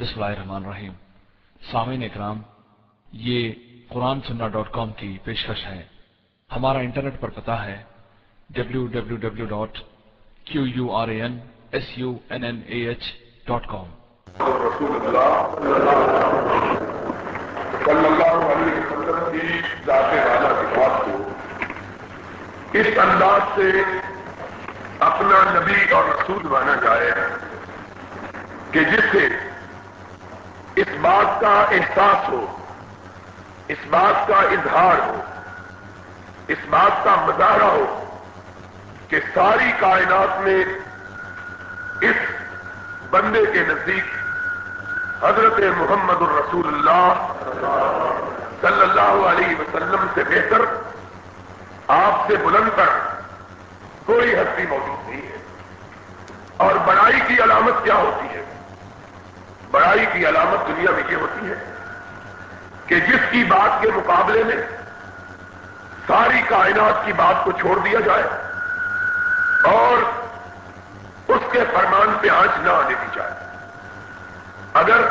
بسم اللہ الرحمن الرحیم۔ سامعین اکرام، یہ قرآن سننا ڈاٹ کام کی پیشکش ہے۔ ہمارا انٹرنیٹ پر پتا ہے W W W dot Q U R A N S U N N A H dot com اس انداز سے اپنا نبی اور رسول مانا جائے کہ جس سے بات کا احساس ہو، اس بات کا اظہار ہو، اس بات کا مظاہرہ ہو کہ ساری کائنات میں اس بندے کے نزدیک حضرت محمد الرسول اللہ صلی اللہ علیہ وسلم سے بہتر آپ سے بلند کر کوئی ہستی موجود نہیں ہے اور بڑائی کی علامت کیا ہوتی ہے؟ بڑائی کی علامت دنیا میں یہ ہوتی ہے کہ جس کی بات کے مقابلے میں ساری کائنات کی بات کو چھوڑ دیا جائے اور اس کے فرمان پہ آنچ نہ آنے دی جائے۔ اگر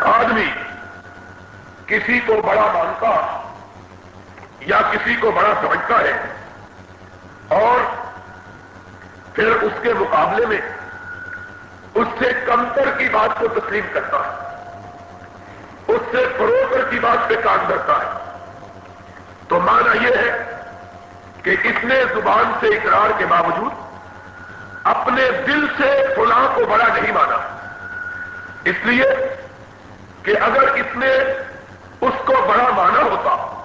آدمی کسی کو بڑا مانتا یا کسی کو بڑا سمجھتا ہے اور پھر اس کے مقابلے میں اس سے کمتر کی بات کو تسلیم کرتا ہے۔ اس سے فروغر کی بات پہ کام کرتا ہے۔ تو مانا یہ ہے کہ اس نے زبان سے اقرار کے باوجود اپنے دل سے فلاں کو بڑا نہیں مانا۔ اس لیے کہ اگر اس نے اس کو بڑا مانا ہوتا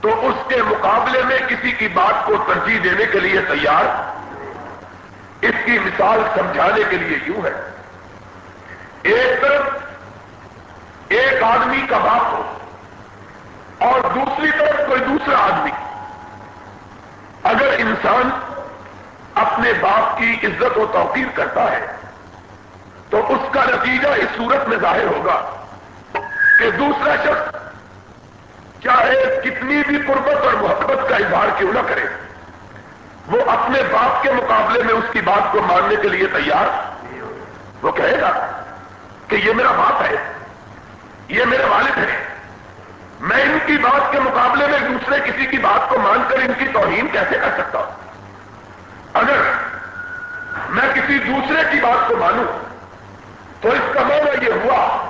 تو اس کے مقابلے میں کسی کی بات کو ترجیح دینے کے لیے تیار؟ اس کی مثال سمجھانے کے لیے یوں ہے۔ ایک طرف ایک آدمی کا باپ ہو اور دوسری طرف کوئی دوسرا آدمی۔ اگر انسان اپنے باپ کی عزت و توقیر کرتا ہے، تو اس کا نتیجہ اس صورت میں ظاہر ہوگا کہ دوسرا شخص چاہے کتنی بھی قربت اور محبت کا اظہار کیوں نہ کرے، وہ اپنے باپ کے مقابلے میں اس کی بات کو ماننے کے لیے تیار؟ وہ کہے گا کہ یہ میرا باپ ہے، یہ میرے والد ہے میں ان کی بات کے مقابلے میں دوسرے کسی کی بات کو مان کر ان کی توہین کیسے کر سکتا ہوں؟ اگر میں کسی دوسرے کی بات کو مانوں، تو اس کا معنی یہ ہوا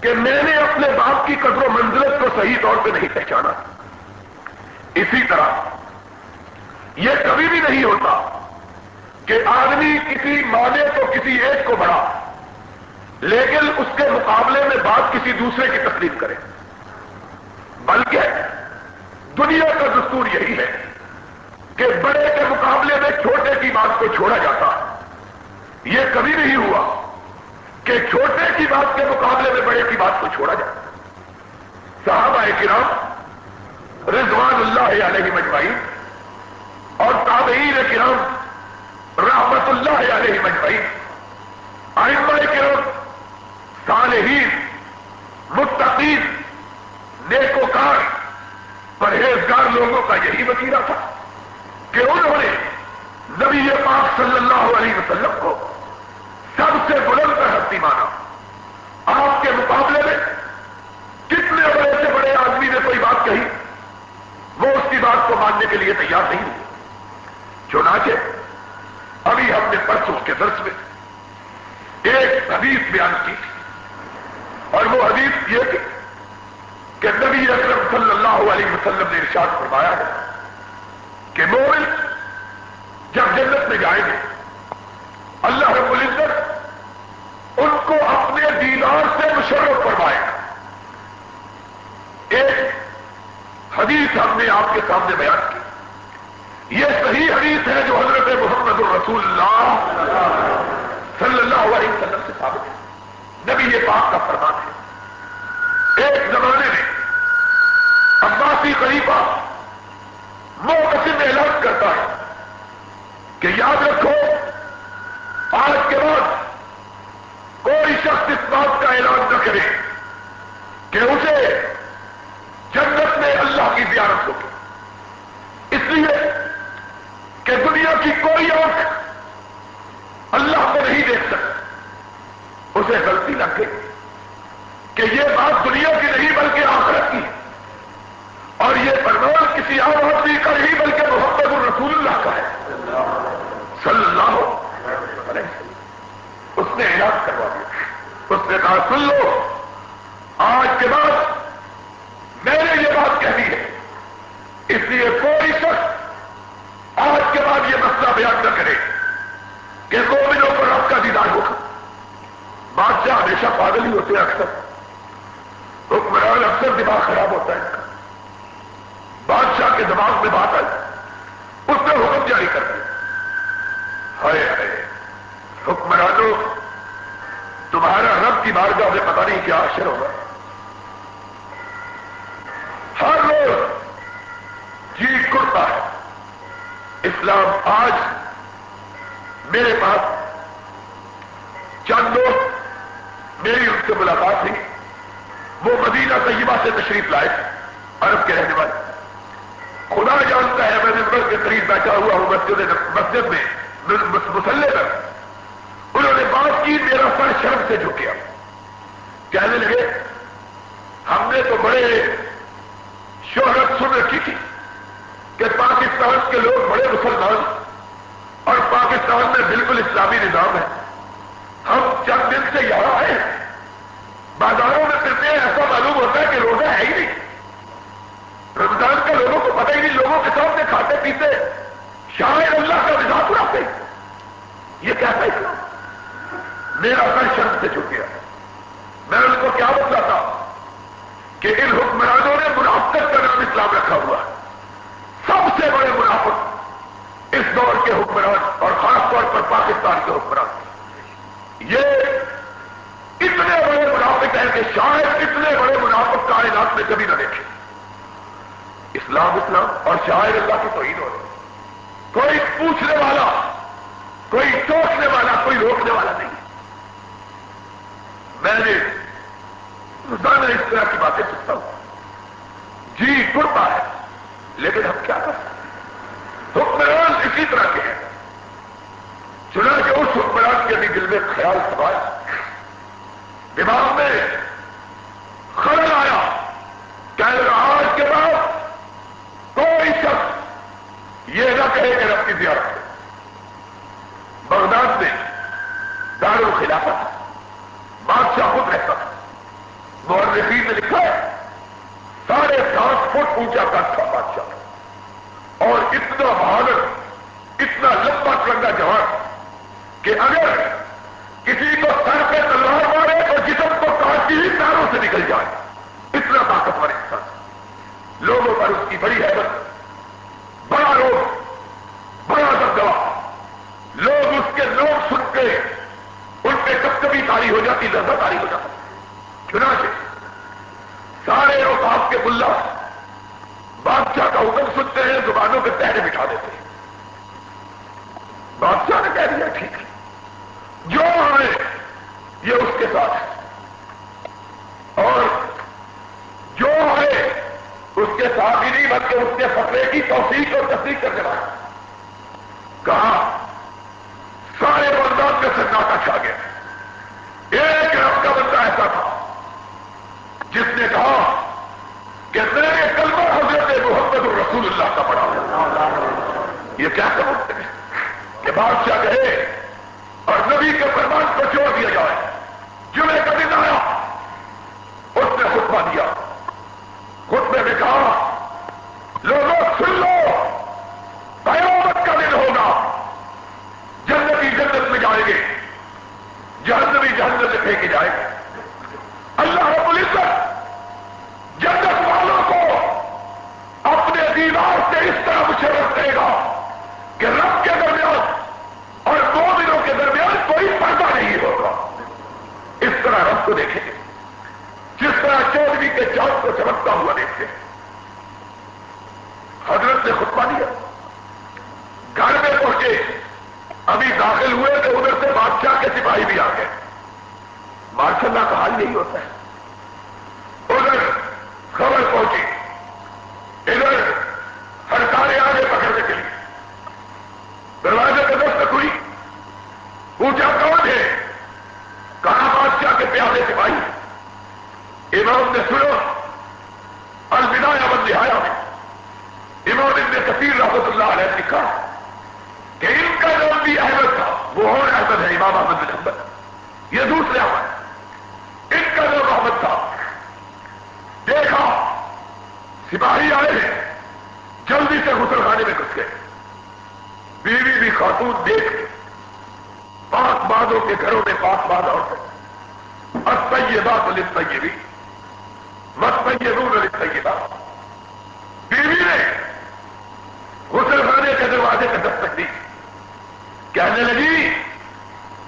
کہ میں نے اپنے باپ کی قدر و منزلت کو صحیح طور پہ نہیں پہچانا۔ اسی طرح یہ کبھی بھی نہیں ہوتا کہ آدمی کسی مانے تو کسی ایک کو بڑھا، لیکن اس کے مقابلے میں بات کسی دوسرے کی تسلیم کرے۔ بلکہ دنیا کا دستور یہی ہے کہ بڑے کے مقابلے میں چھوٹے کی بات کو چھوڑا جاتا۔ یہ کبھی نہیں ہوا۔ کہ چھوٹے کی بات کے مقابلے میں بڑے کی بات کو چھوڑا جائے۔ صحابہ کرام رضوان اللہ علیہ مجمعین اور تابعین کرام رحمت اللہ علیہ مجمعین آئمہ کرام، صالحین، متقین، نیکوکار، پرہیزگار لوگوں کا یہی وسیلہ تھا کہ انہوں نے نبی پاک صلی اللہ علیہ وسلم کو سب سے بلند کا ہستی مانا۔ آپ کے مقابلے میں کتنے بڑے سے بڑے آدمی نے کوئی بات کہی؟ وہ اس کی بات کو ماننے کے لیے تیار نہیں ہوئے۔ چنانچہ ابھی ہم نے پرسوں کے درس میں ایک حدیث بیان کی اور وہ حدیث یہ تھی کہ نبی اکرم صلی اللہ علیہ وسلم نے ارشاد فرمایا ہے کہ مومن جب جنت میں جائیں گے، اللہ رب العزت اپنے سے مشرف فرمائے ایک حدیث ہم نے آپ کے سامنے بیان کی۔ یہ صحیح حدیث ہے جو حضرت محمد الرسول اللہ صلی اللہ علیہ وسلم سے ثابت ہے۔ نبی یہ پاک کا فرمان ہے۔ ایک زمانے میں عباسی خلیفہ وہ اعلان کرتا ہے کہ یاد رکھو، آج کے بعد کوئی شخص اس بات کا اعلان نہ کرے کہ اسے جنت میں اللہ کی زیارت ہوگی۔ اس لیے کہ دنیا کی کوئی آنکھ اللہ کو نہیں دیکھ سکتی۔ اسے غلطی لگ گئی کہ یہ بات دنیا کی نہیں بلکہ آخرت کی اور یہ پروان کسی عام آدمی کا نہیں بلکہ محمد الرسول اللہ کا ہے۔ صلی اللہ اس نے علاج کروا دیا اس نے کہا سن لو۔ آج کے بعد میں نے یہ بات کہہ دی ہے۔ اس لیے کوئی شخص آج کے بعد یہ مسئلہ بیان نہ کرے کہ مومنوں پر آپ کا دیدار ہوگا۔ بادشاہ ہمیشہ پاگل ہی ہوتے ہیں اکثر۔ حکمران اکثر دماغ خراب ہوتا ہے بادشاہ کے دماغ میں بات آئی۔ اس نے حکم جاری کر دیا۔ ہائے ہائے، حکمرانوں، تمہارا رب کی بارگاہ میں پتہ نہیں کیا اشر ہوگا۔ ہر روز جی کرتا ہے۔ اسلام آج میرے پاس چند لوگ میری ان سے ملاقات ہوئی۔ وہ مدینہ طیبہ سے تشریف لائے عرب کے رہنے والے۔ خدا جانتا ہے میں نمبر کے قریب بیٹھا ہوا ہوں، مسجد مسجد میں، مسلح پر۔ انہوں نے بات کی، میرا سر شرم سے جھکیا کہنے لگے، ہم نے تو بڑے شہرت سن رکھی تھی کہ پاکستان کے لوگ بڑے مسلمان اور پاکستان میں بالکل اسلامی نظام ہے۔ ہم چند دن سے یہاں آئے بازاروں میں پھرتے ہیں، ایسا معلوم ہوتا ہے کہ روزہ ہے ہی نہیں۔ رمضان کا لوگوں کو پتہ ہی نہیں، لوگوں کے سامنے کھاتے پیتے، شاید اللہ کا مزاج اڑاتے یہ کیسا اسلام میرا سر شرم سے چھٹ گیا۔ میں ان کو کیا بتلاتا کہ ان حکمرانوں نے منافقت کا نام اسلام رکھا ہوا ہے۔ سب سے بڑے منافق اس دور کے حکمران اور خاص طور پر پاکستان کے حکمران۔ یہ اتنے بڑے منافق ہیں کہ شاید اتنے بڑے منافق کائنات میں کبھی نہ دیکھے۔ اسلام اسلام اور شاید اللہ کی توحید ہو رہی کوئی پوچھنے والا، کوئی ٹوکنے والا، کوئی روکنے والا نہیں۔ میں نے روزانہ اس طرح کی باتیں سنتا ہوں۔ جی کرتا ہے، لیکن ہم کیا کر حکمران اسی طرح کے ہیں۔ چنانچہ اس حکمران کے بھی دل میں خیال سوایا دماغ میں خرچ آیا۔ کہ آج کے بعد کوئی شخص یہ نہ کہے کہ رب کی زیارت بغداد میں دار خلافت بادشاہ خود رہتا تھا مورخین نے لکھا ہے ساڑھے سات فٹ اونچا کٹ تھا بادشاہ اور اتنا بہادر اتنا لمبا چنگا جوان کہ اگر کسی کو سر پہ تلوار مارے تو جسم کو کاٹتی ہی پیروں سے نکل جائے اتنا طاقتور انسان لوگوں پر اس کی بڑی حیبت بڑا روگ بڑا دبدبا لوگ اس کے لوگ سن کے ان پہ کب کبھی لذت تاری ہو جاتی چنانچہ سارے اوقاف کے ملا بادشاہ کا حکم سنتے ہیں، زبانوں کے پہرے بٹھا دیتے ہیں۔ بادشاہ نے کہہ دیا، ٹھیک ہے۔ جو آئے، یہ اس کے ساتھ ہے۔ اور جو آئے، اس کے ساتھ ہی نہیں، بلکہ اس کے فتوے کی توفیق اور تصدیق کرنے والا کہا، سارے بندان میں سناٹا چھا گیا۔ ایک رب کا بندہ ایسا تھا، جس نے کہا کہ میں نے کلمہ حضرت محمد الرسول اللہ کا پڑھا یہ کیا سمجھتے ہیں کہ بادشاہ کہے اور نبی کے فرمان کو چھوڑ دیا جائے۔ جمعے کا دن آیا، اس نے خطبہ دیا۔ خطبے میں کہا لوگوں سن لو قیامت کا دن ہوگا جنتی جنت میں جائیں گے جہنمی جہنت میں پھینکے جائے گے اللہ رب العزت جنت والوں کو اپنے دیوار سے اس طرح مشرف کرے گا کہ رب کے درمیان اور دو دنوں کے درمیان کوئی پردہ نہیں ہوگا اس طرح رب کو دیکھیں گے جس طرح چودوی کے چاند کو چمکتا ہوا دیکھتے ہیں۔ حضرت نے خطبہ دیا۔ گھر میں پہنچے۔ ابھی داخل ہوئے تو ادھر سے بادشاہ کے سپاہی بھی آ گئے۔ ماشاء اللہ کا حال نہیں ہوتا ہے۔ ادھر خبر پہنچی۔ امام نے سنا الوداع و نہایا میں امام ابن کثیر رحمت اللہ علیہ لکھا کہ ان کا نام بھی احمد تھا، وہ اور احمد ہے امام احمد بن احمد یہ دوسرے احمد ان کا نام احمد تھا، دیکھا، سپاہی آئے ہیں، جلدی سے غسل خانے میں گھس گئے۔ بیوی بھی خاتون دیکھ پاک بادوں کے گھروں میں پاک باد اور ہے اور بات لے سیے بھی مت یہ رول لکھتا یہ بیوی نے غسل خانے کے دروازے کا دستک دی کہنے لگی،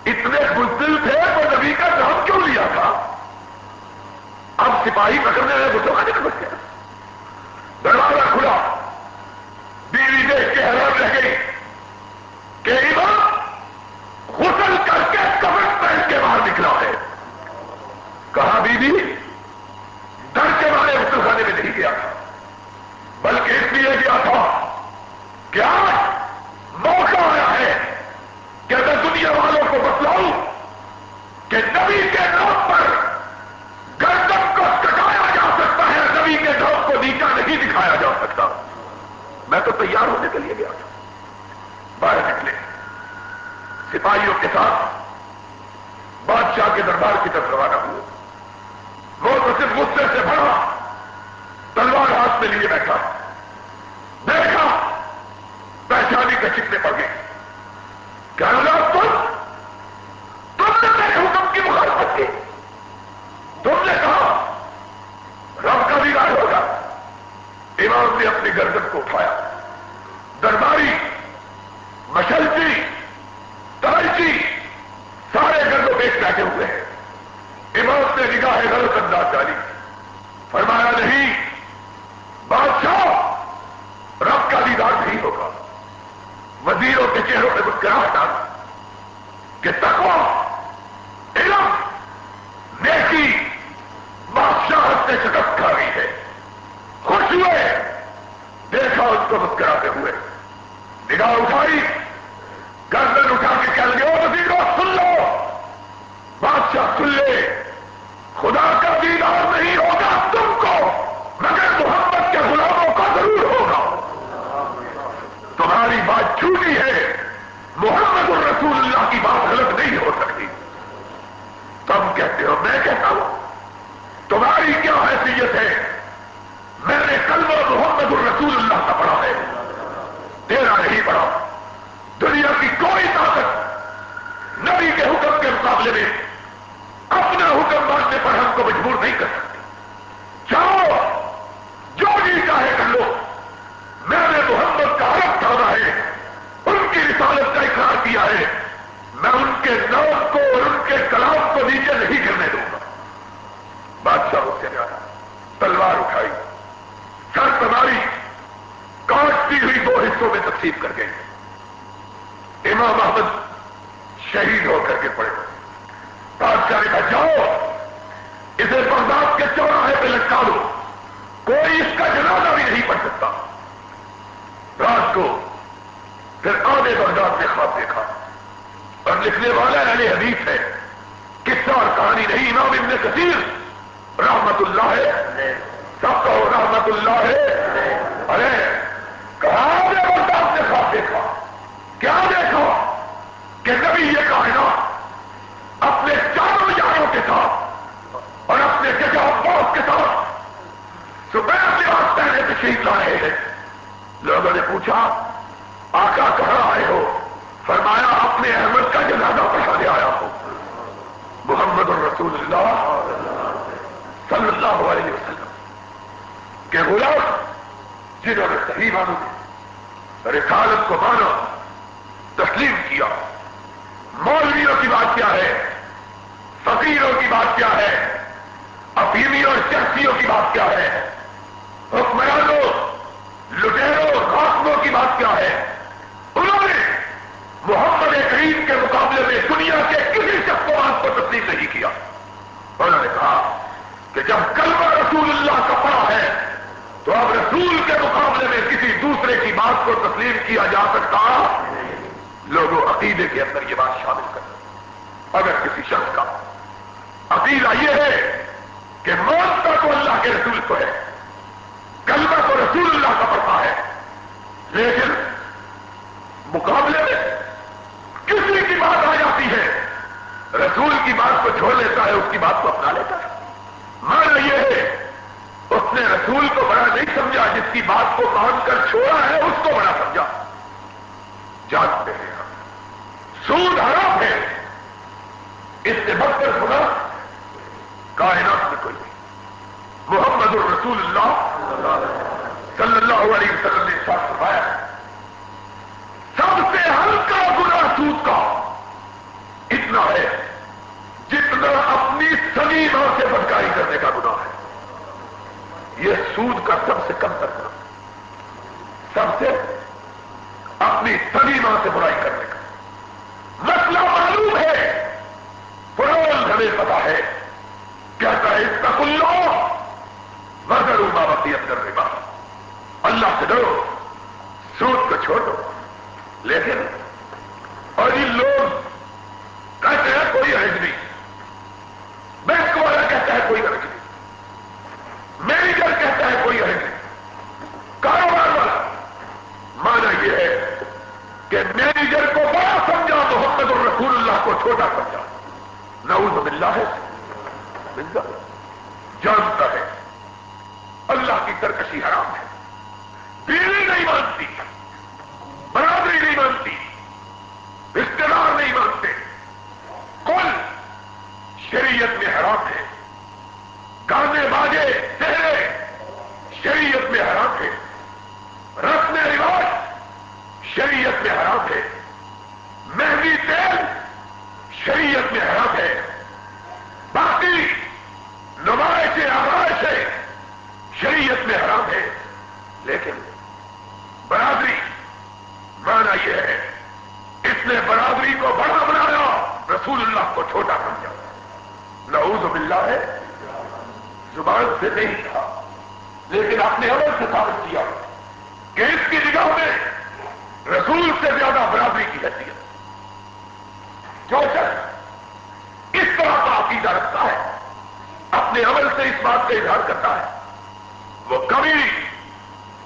اتنے بزدل تھے تو نبی کا نام کیوں لیا تھا؟ اب سپاہی پکڑنے والے غسل خانے میں گھس گیا دروازہ کھلا بیوی دیکھ کے حیران رہ گئی کہ امام غسل کر کے کفن پہن کے باہر نکلا ہے کہا بیوی ڈر کے بارے غسل خانے میں نہیں گیا تھا بلکہ اس لیے گیا تھا کہ آج موقع آیا ہے کہ میں دنیا والوں کو بتلاؤں کہ نبی کے نام پر گردن کو کٹایا جا سکتا ہے نبی کے نام کو نیچا نہیں دکھایا جا سکتا میں تو تیار ہونے کے لیے گیا تھا باہر نکلے سپاہیوں کے ساتھ کے دربار کی طرف روانہ ہوئے وہ تو صرف غصے سے بڑھا تلوار ہاتھ میں لیے بیٹھا۔ دیکھا، پہچانی کا چکنے پڑ گئی کہنا تم تم نے میرے حکم کی مخالفت کی۔ تم نے کہا، رب کا بھی رائے ہوگا۔ امام نے اپنی گردن کو اٹھایا۔ درباری مشلچی ترجی بیٹھے ہوئے ہیں۔ امام نے نگاہ غلط انداز ڈالی فرمایا نہیں بادشاہ رب کا دیدار نہیں ہوگا وزیروں کے چہروں پہ مسکراہٹ ڈال کہ تقوا علم نیکی بادشاہ سے شکست کھا رہی ہے خوش ہوئے دیکھا اس کو مسکراتے ہوئے نگاہ اٹھائی گردن اٹھا کے چل گئے وزیروں سن لو بادشاہ سن لے خدا کا دیدار نہیں ہوگا تم کو مگر محمد کے غلاموں کا ضرور ہوگا تمہاری بات جھوٹی ہے محمد الرسول اللہ کی بات غلط نہیں ہو سکتی تم کہتے ہو، میں کہتا ہوں، تمہاری کیا حیثیت ہے؟ میں نے کلمہ محمد الرسول اللہ کا پڑھا ہے، تیرا نہیں پڑھا۔ دنیا کی کوئی طاقت نبی کے حکم کے مقابلے میں اپنا حکم ماننے پر ہم کو مجبور نہیں کرتا سکتے چاہو جو جی چاہے کر لو میں نے محمد کا حرف تھاما ہے ان کی رسالت کا اقرار کیا ہے میں ان کے نام کو اور ان کے کلام کو نیچے نہیں کرنے دوں گا بادشاہ اس سے جانا تلوار اٹھائی سر تمہاری کاٹتی ہوئی دو حصوں میں تقسیم کر گئی امام احمد شہید ہو کر کے پڑے۔ بادشاہ کہا جاؤ اسے بغداد کے چوراہے پہ لٹکا دو کوئی اس کا جنازہ بھی نہیں پڑ سکتا۔ رات کو پھر آدھے بغداد نے خواب دیکھا۔ اور لکھنے والا علی حدیث ہے قصہ اور کہانی نہیں۔ امام ابن کثیر رحمت اللہ ہے۔ سب کو رحمت اللہ ہے۔ ارے کہاں آدھے بغداد نے خواب دیکھا؟ کیا دیکھا؟ کہ نبی یہ کائنات اپنے چاروں یاروں کے ساتھ اور اپنے جگہ باس کے ساتھ صبح لباس پہنے تشریف لا رہے ہیں۔ لوگوں نے پوچھا، آقا کہاں آئے ہو؟ فرمایا، اپنے احمد کا جنازہ پڑھانے آیا ہو محمد الرسول اللہ صلی اللہ علیہ وسلم کے غلام جنہوں نے صحیح مانو رسالت کو مانا تسلیم کیا۔ مولویوں کی بات کیا ہے؟ فقیروں کی بات کیا ہے؟ اپیلی اور شخصیوں کی بات کیا ہے؟ حکمرانوں لٹیروں خاصموں کی بات کیا ہے انہوں نے محمد کریم کے مقابلے میں دنیا کے کسی شخص کو بات کو تسلیم نہیں کیا انہوں نے کہا کہ جب کلمہ رسول اللہ کا پڑا ہے تو اب رسول کے مقابلے میں کسی دوسرے کی بات کو تسلیم کیا جا سکتا، لوگوں عقیدے کے اندر یہ بات شامل کر اگر کسی شخص کا عقیدہ یہ ہے کہ موت تو اللہ کے رسول کو ہے، کلمہ تو رسول اللہ کا پڑتا ہے، لیکن مقابلے میں کسی کی بات آ جاتی ہے، رسول کی بات کو چھوڑ لیتا ہے، اس کی بات کو اپنا لیتا ہے۔ مانا یہ ہے اس نے رسول کو بڑا نہیں سمجھا، جس کی بات کو مان کر چھوڑا ہے، اس کو بڑا سمجھا۔ جانتے ہیں ہم۔ سود حرام ہے۔ اس سے بڑھ کر سنا، کائنات میں کوئی نہیں۔ محمد الرسول اللہ صلی اللہ علیہ وسلم نے ساتھ فرمایا، سب سے ہلکا گنا سود کا اتنا ہے، جتنا اپنی سنی ماں سے بدکاری کرنے کا گنا ہے۔ یہ سود کا سب سے کم کرنا سب سے اپنی سبھی ماں سے برائی کرنے کا۔ مسئلہ معلوم ہے فروغ ہمیں پتا ہے کہتا ہے اس کا کلو مگر وسیعت کر رہے بات اللہ سے ڈرو سوچ کو چھوڑ دو لیکن اور یہ لوگ کہتے ہیں کوئی عرض نہیں بینک والا کہتا ہے کوئی عرض نہیں مینیجر کہتا ہے کوئی عرض نہیں کاروبار والا مانا یہ ہے کہ مینیجر کو بڑا سمجھا محمد الرسول اللہ کو چھوٹا سمجھا نعوذ باللہ ہے جانتا ہے اللہ کی ترکشی حرام ہے بیوی نہیں مانتی برادری نہیں مانتی رشتے دار نہیں مانتے کل شریعت میں حرام ہے گانے باجے چہرے شریعت میں حرام ہے رسم رواج شریعت میں حرام ہے مہندی تیل شریعت میں حرام ہے باقی نمائشیں آرائشیں شریعت میں حرام ہے لیکن برادری مانا یہ ہے اس نے برادری کو بڑا بنایا رسول اللہ کو چھوٹا سمجھا نعوذ باللہ ہے۔ زبان سے نہیں تھا، لیکن اپنے عمل سے ثابت کیا کہ اس کی نگاہ میں رسول سے زیادہ برادری کی حیثیت جو شخص اس طرح کا عقیدہ رکھتا ہے، اپنے عمل سے اس بات کا اظہار کرتا ہے، وہ کبھی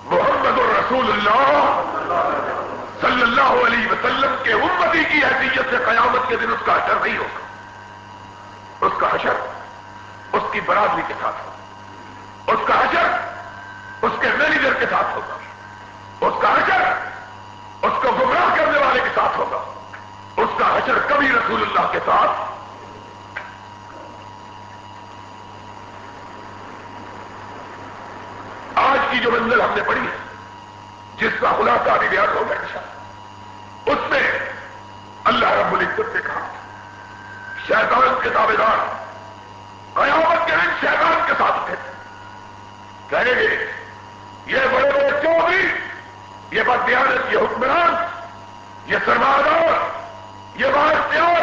محمد الرسول اللہ صلی اللہ علیہ وسلم کے امتی کی حیثیت سے قیامت کے دن اس کا حشر نہیں ہوگا۔ اس کا حشر کی برادری کے ساتھ ہوگا۔ اس کا حشر اس کے مینیجر کے ساتھ ہوگا۔ اس کا حشر اس کو گمراہ کرنے والے کے ساتھ ہوگا۔ اس کا حشر کبھی رسول اللہ کے ساتھ آج کی جو منزل ہم نے پڑھی ہے، جس کا خلاصہ ابھی بیان ہو گیا اس میں اللہ رب العزت نے کہا شیطان کے دعوے دار قیامت کے دن شیطان کے ساتھ تھے۔ کہیں گے یہ بڑے بڑے چودھری یہ بدیانت، یہ حکمران، یہ سرمایہ یہ باختیار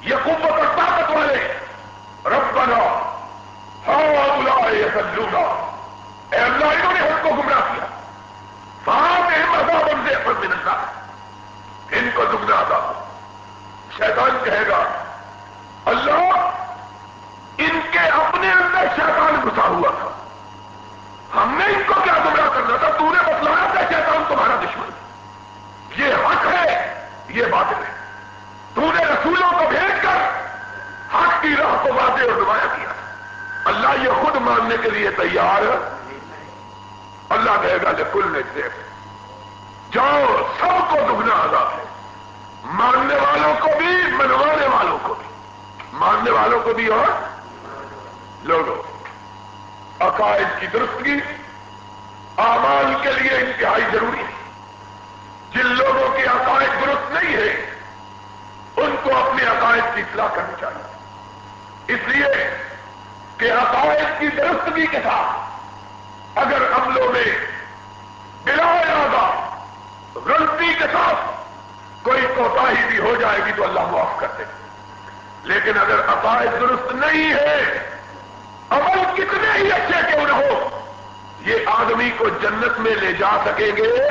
یہ قوت اور طاقت والے۔ رب بناؤ ہاں بلا یہ سلوگا اے اللہ انہوں نے ہم کو گمراہ کیا بندے پر ملتا ان کو گمراہ تھا شیطان کہے گا اللہ ان کے اپنے اندر شیطان گھسا ہوا تھا ہم نے ان کو کیا گمراہ کرنا تھا تو نے بتلایا تھا شیطان تمہارا دشمن یہ حق ہے یہ بات ہے تو نے رسولوں کو بھیج کر حق کی راہ کو واضح اور نمایاں کیا اللہ یہ خود ماننے کے لیے تیار اللہ کہے گا کہ کل نے سے جاؤ سب کو دگنا آزاد ہے ماننے والوں کو بھی منوانے والوں کو بھی ماننے والوں کو بھی اور لوگوں، عقائد کی درستگی آمان کے لیے انتہائی ضروری ہے۔ جن لوگوں کے عقائد درست نہیں ہے ان کو اپنے عقائد کی اطلاع کرنی چاہیے۔ اس لیے کہ عقائد کی درستگی کے ساتھ اگر عملوں میں بلا ارادہ، غلطی کے ساتھ کوئی کوتا بھی ہو جائے گی تو اللہ معاف کر دے۔ لیکن اگر عقائد درست نہیں ہے عمل کتنے ہی اچھے کیوں نہ ہو، یہ آدمی کو جنت میں لے جا سکیں گے۔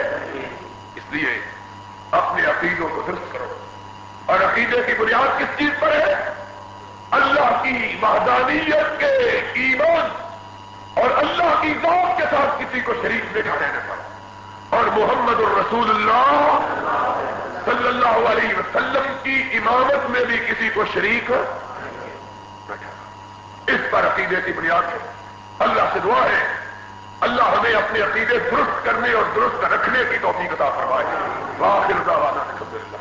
اس لیے اپنے عقیدوں کو درست کرو۔ اور عقیدے کی بنیاد کس چیز پر ہے؟ اللہ کی وحدانیت کے ایمان اور اللہ کی ذات کے ساتھ کسی کو شریک بٹھا دینے پر اور محمد الرسول اللہ صلی اللہ علیہ وسلم کی امامت میں بھی کسی کو شریک اس پر عقیدے کی بنیاد ہے۔ اللہ سے دعا ہے۔ اللہ ہمیں اپنے عقیدے درست کرنے اور درست رکھنے کی توفیق عطا فرمائے۔ واخر دعوانا الحمدللہ۔